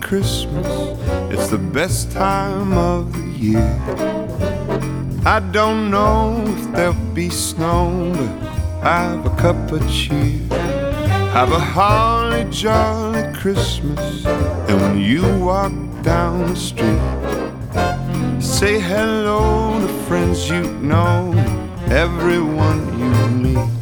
Christmas. It's the best time of the year. I don't know if there'll be snow, but have a cup of cheer. Have a holly jolly Christmas. And when you walk down the street, say hello to friends you know, everyone you meet.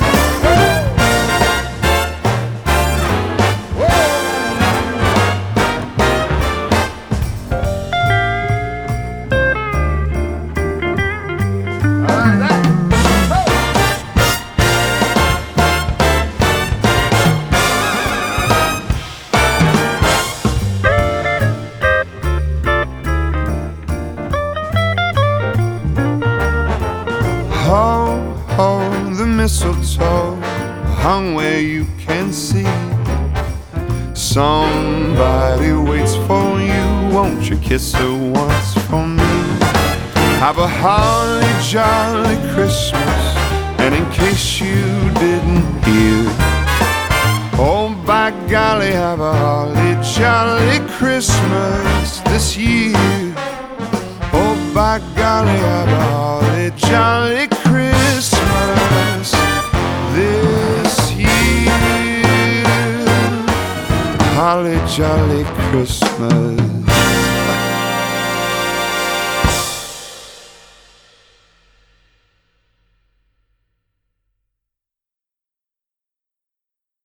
Ho, the mistletoe hung where you can see. Somebody waits for you, won't you kiss her once for me? Have a holly jolly Christmas, and in case you didn't hear, oh by golly, have a holly jolly Christmas this year. Oh, by golly, have a holly jolly Holly jolly Christmas.